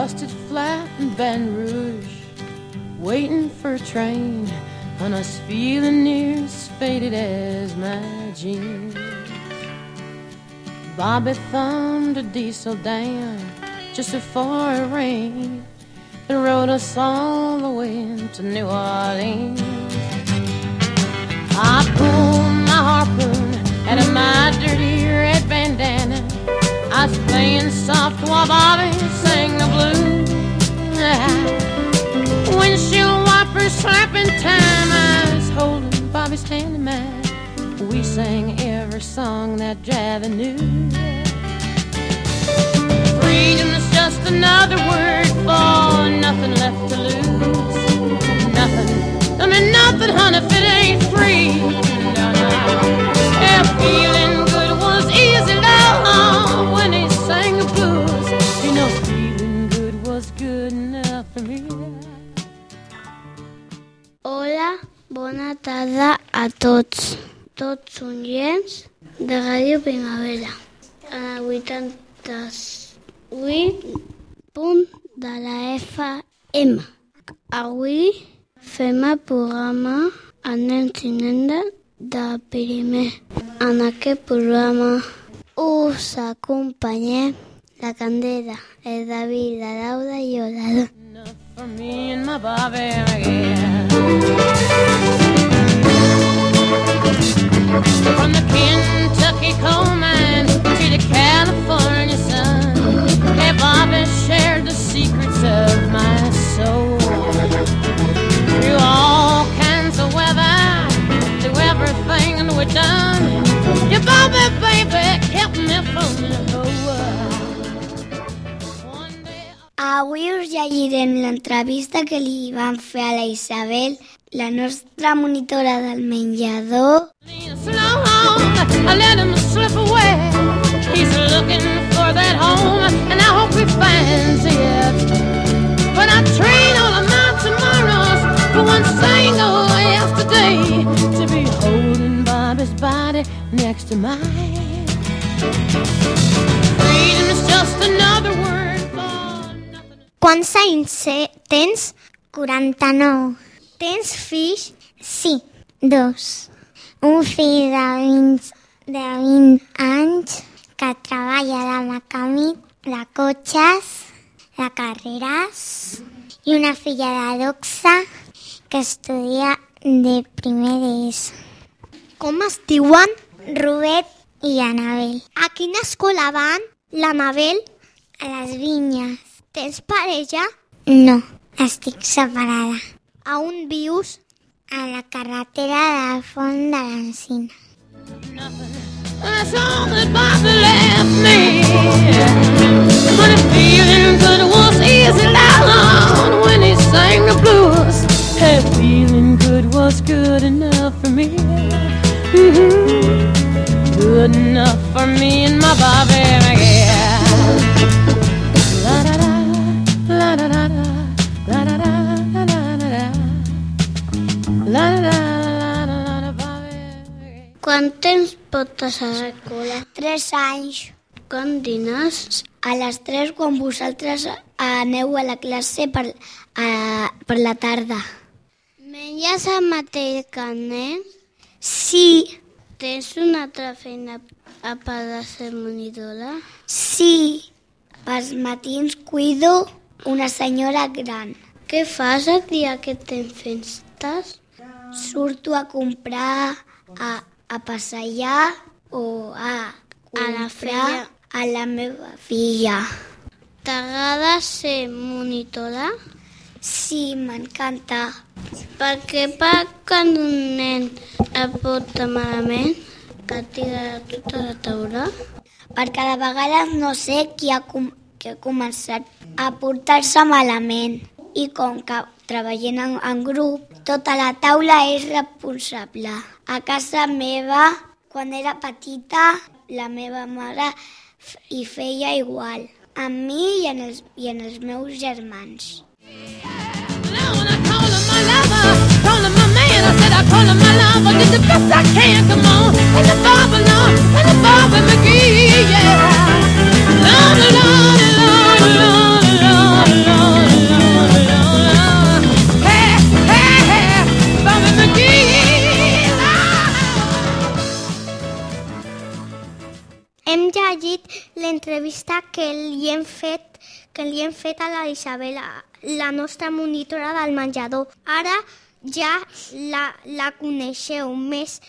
busted flat in Baton Rouge, waiting for a train, and us feeling near as faded as my jeans. Bobby thumbed a diesel down just before it rained and rode us all the way to New Orleans. I pulled my harpoon out of my dirty red bandana. I was playing soft while Bobby slapping holding Bobby's hand in mine. We sang every song that Javi knew. Freedom's just another word for nothing left to lose. Hola, bona tarda a tots. Tots oients de Ràdio Primavera. A 88 punt de la FM. Avui fem el programa a nens i nenes de primer. En aquest programa us acompanyem la Candela, el David, la Laura Bobby again. From the Kentucky coal mine to the California sun, hey, Bobby shared the secrets of my soul. Through all kinds of weather, through everything we've done, your Bobby, baby, kept me from Avui us llegirem l'entrevista que li van fer a la Isabel, la nostra monitora del menjador. Slow home, I Quants anys tens? 49. Tens fills? Sí, dos. Un fill de 20, de 20 anys que treballa de mecànic de cotxes, de carreres, i una filla de 12 que estudia de primer d'ESO. Com es diuen? Robert i Anabel. A quina escola van? L'Anabel? A les vinyes. Tens parella? No, estic separada. A on vius? A la carretera del fons de l'Encina. That's all that Bobby left me. But feeling good was easy down when he sang the blues. Hey, feeling good was good enough for me. Mhm. Good enough for me and my Bobby portes a l'escola? Tres anys. Quan dines? A les tres, quan vosaltres aneu a la classe per, a, per la tarda. Menges el mateix nen? Sí. Tens una altra feina a part de ser monitora? Sí. Pels matins cuido una senyora gran. Què fas el dia que tens festes? Surto a comprar, a, a passejar o a comprar a la meva filla. T'agrada ser monitora? Sí, m'encanta. Per què per quan un nen et porta malament que tira tota la taula? Perquè de vegades no sé qui ha, com qui ha començat a portar-se malament i com que treballem en, en grup, tota la taula és responsable. A casa meva, quan era petita, la meva mare hi feia igual. A mi i en els, i en els meus germans. Now l'entrevista que li hem fet que li hem fet a la Isabela, la nostra monitora del menjador. Ara ja la, la coneixeu més.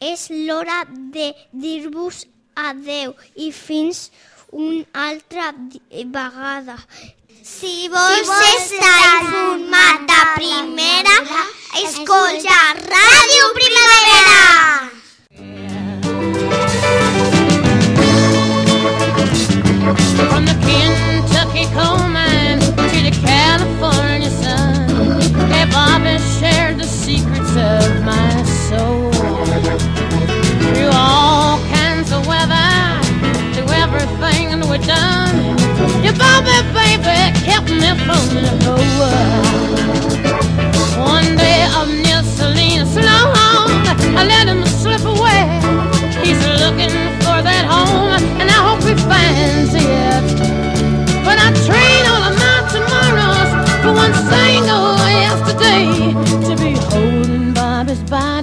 És l'hora de dir-vos adeu i fins una altra vegada. Si vols, si vols estar informat de primera, escolta Ràdio Primavera.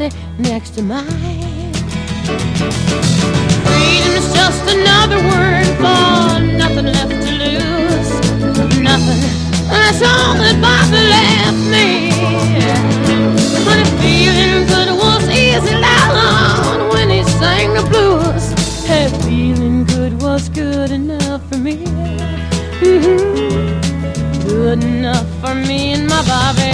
Body next to mine. Freedom is just another word for nothing left to lose. Nothing. That's all that Bobby left me. But feeling good was easy down when he sang the blues. Hey, feeling good was good enough for me. Mm-hmm. Good enough for me and my Bobby.